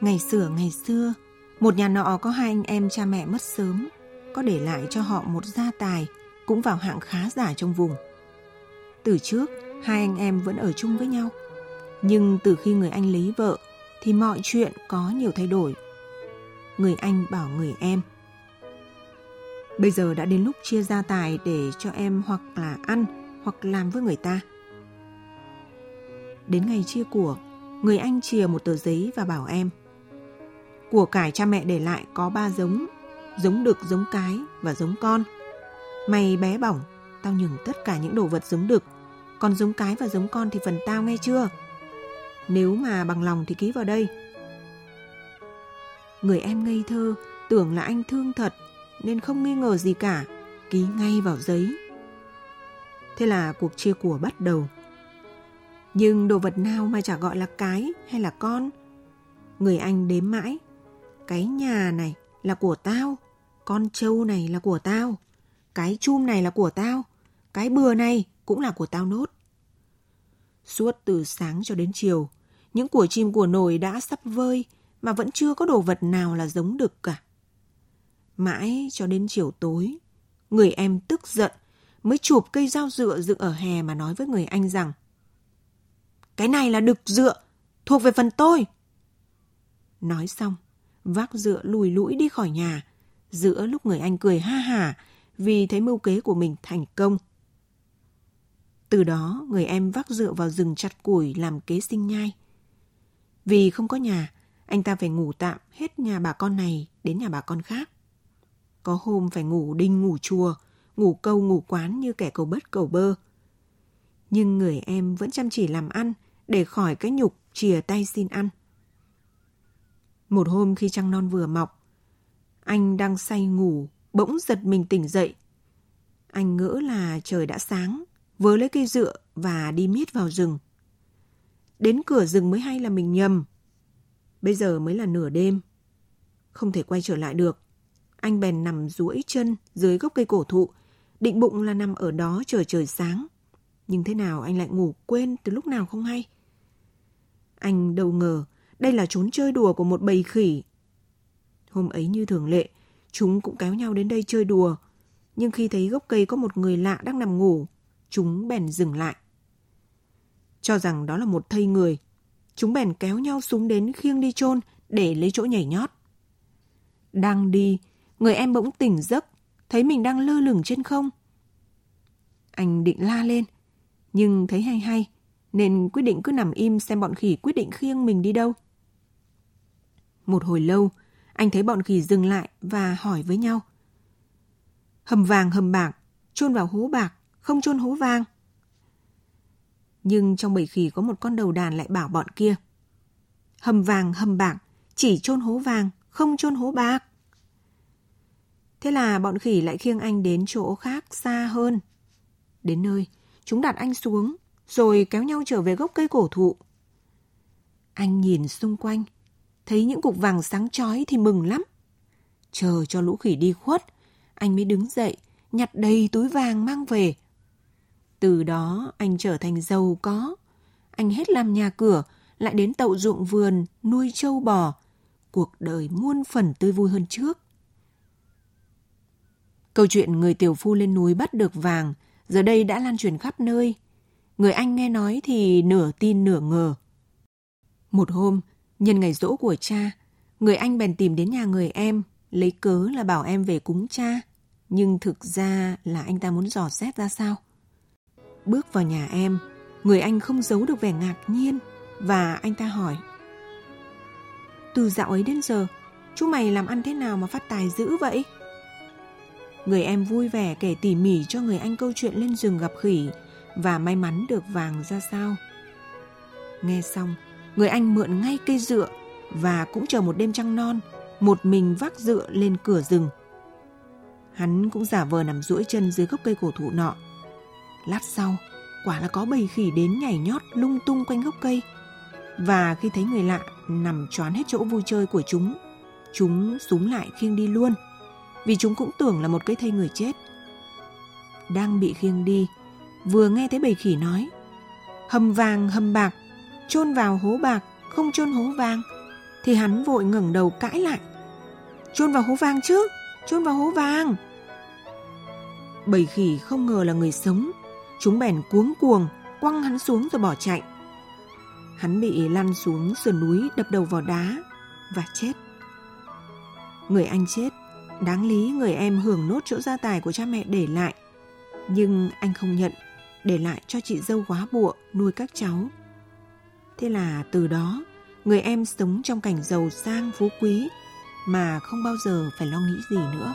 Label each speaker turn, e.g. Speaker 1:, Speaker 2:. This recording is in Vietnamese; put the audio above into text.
Speaker 1: ngày xưa ngày xưa, một nhà nọ có hai anh em cha mẹ mất sớm, có để lại cho họ một gia tài cũng vào hạng khá giả trong vùng. Từ trước, hai anh em vẫn ở chung với nhau. Nhưng từ khi người anh lấy vợ thì mọi chuyện có nhiều thay đổi. Người anh bảo người em Bây giờ đã đến lúc chia gia tài để cho em hoặc là ăn hoặc làm với người ta. Đến ngày chia của, người anh chìa một tờ giấy và bảo em của cải cha mẹ để lại có ba giống, giống đực, giống cái và giống con. Mày bé bỏng, tao nhường tất cả những đồ vật giống đực, còn giống cái và giống con thì phần tao nghe chưa? Nếu mà bằng lòng thì ký vào đây. Người em ngây thơ, tưởng là anh thương thật, nên không nghi ngờ gì cả, ký ngay vào giấy. Thế là cuộc chia của bắt đầu. Nhưng đồ vật nào mà chả gọi là cái hay là con? Người anh đếm mãi. Cái nhà này là của tao, con trâu này là của tao, cái chum này là của tao, cái bừa này cũng là của tao nốt. Suốt từ sáng cho đến chiều, những của chim của nồi đã sắp vơi mà vẫn chưa có đồ vật nào là giống được cả. Mãi cho đến chiều tối, người em tức giận mới chụp cây dao dựa dựng ở hè mà nói với người anh rằng Cái này là đực dựa, thuộc về phần tôi. Nói xong, vác dựa lùi lũi đi khỏi nhà, giữa lúc người anh cười ha hả vì thấy mưu kế của mình thành công. Từ đó, người em vác dựa vào rừng chặt củi làm kế sinh nhai. Vì không có nhà, anh ta phải ngủ tạm hết nhà bà con này đến nhà bà con khác. Có hôm phải ngủ đinh ngủ chùa, ngủ câu ngủ quán như kẻ cầu bất cầu bơ. Nhưng người em vẫn chăm chỉ làm ăn để khỏi cái nhục chìa tay xin ăn. Một hôm khi trăng non vừa mọc, anh đang say ngủ, bỗng giật mình tỉnh dậy. Anh ngỡ là trời đã sáng, vớ lấy cây dựa và đi miết vào rừng. Đến cửa rừng mới hay là mình nhầm. Bây giờ mới là nửa đêm. Không thể quay trở lại được. Anh bèn nằm duỗi chân dưới gốc cây cổ thụ, định bụng là nằm ở đó chờ trời sáng. Nhưng thế nào anh lại ngủ quên từ lúc nào không hay. Anh đâu ngờ đây là trốn chơi đùa của một bầy khỉ. Hôm ấy như thường lệ, chúng cũng kéo nhau đến đây chơi đùa. Nhưng khi thấy gốc cây có một người lạ đang nằm ngủ, chúng bèn dừng lại. Cho rằng đó là một thây người, chúng bèn kéo nhau xuống đến khiêng đi chôn để lấy chỗ nhảy nhót. Đang đi, người em bỗng tỉnh giấc, thấy mình đang lơ lửng trên không. Anh định la lên, nhưng thấy hay hay, nên quyết định cứ nằm im xem bọn khỉ quyết định khiêng mình đi đâu. Một hồi lâu, anh thấy bọn khỉ dừng lại và hỏi với nhau. Hầm vàng hầm bạc, chôn vào hố bạc, không chôn hố vàng. Nhưng trong bầy khỉ có một con đầu đàn lại bảo bọn kia. Hầm vàng hầm bạc, chỉ chôn hố vàng, không chôn hố bạc. Thế là bọn khỉ lại khiêng anh đến chỗ khác xa hơn. Đến nơi, chúng đặt anh xuống, rồi kéo nhau trở về gốc cây cổ thụ. Anh nhìn xung quanh, thấy những cục vàng sáng chói thì mừng lắm. Chờ cho lũ khỉ đi khuất, anh mới đứng dậy, nhặt đầy túi vàng mang về. Từ đó anh trở thành giàu có. Anh hết làm nhà cửa, lại đến tậu ruộng vườn, nuôi trâu bò. Cuộc đời muôn phần tươi vui hơn trước. Câu chuyện người tiểu phu lên núi bắt được vàng giờ đây đã lan truyền khắp nơi. Người anh nghe nói thì nửa tin nửa ngờ. Một hôm, nhân ngày rỗ của cha, người anh bèn tìm đến nhà người em, lấy cớ là bảo em về cúng cha. Nhưng thực ra là anh ta muốn dò xét ra sao. Bước vào nhà em, người anh không giấu được vẻ ngạc nhiên và anh ta hỏi. Từ dạo ấy đến giờ, chú mày làm ăn thế nào mà phát tài dữ vậy? Người em vui vẻ kể tỉ mỉ cho người anh câu chuyện lên rừng gặp khỉ và may mắn được vàng ra sao. Nghe xong, người anh mượn ngay cây dựa và cũng chờ một đêm trăng non, một mình vác dựa lên cửa rừng. Hắn cũng giả vờ nằm duỗi chân dưới gốc cây cổ thụ nọ. Lát sau, quả là có bầy khỉ đến nhảy nhót lung tung quanh gốc cây. Và khi thấy người lạ nằm choán hết chỗ vui chơi của chúng, chúng súng lại khiêng đi luôn, vì chúng cũng tưởng là một cái thây người chết. Đang bị khiêng đi, vừa nghe thấy bầy khỉ nói, hầm vàng hầm bạc, chôn vào hố bạc, không chôn hố vàng. thì hắn vội ngẩng đầu cãi lại. Chôn vào hố vàng chứ, chôn vào hố vàng. Bầy khỉ không ngờ là người sống, chúng bèn cuống cuồng, quăng hắn xuống rồi bỏ chạy. Hắn bị lăn xuống sườn núi đập đầu vào đá và chết. Người anh chết, đáng lý người em hưởng nốt chỗ gia tài của cha mẹ để lại. Nhưng anh không nhận, để lại cho chị dâu quá bụa nuôi các cháu. Thế là từ đó, người em sống trong cảnh giàu sang phú quý mà không bao giờ phải lo nghĩ gì nữa.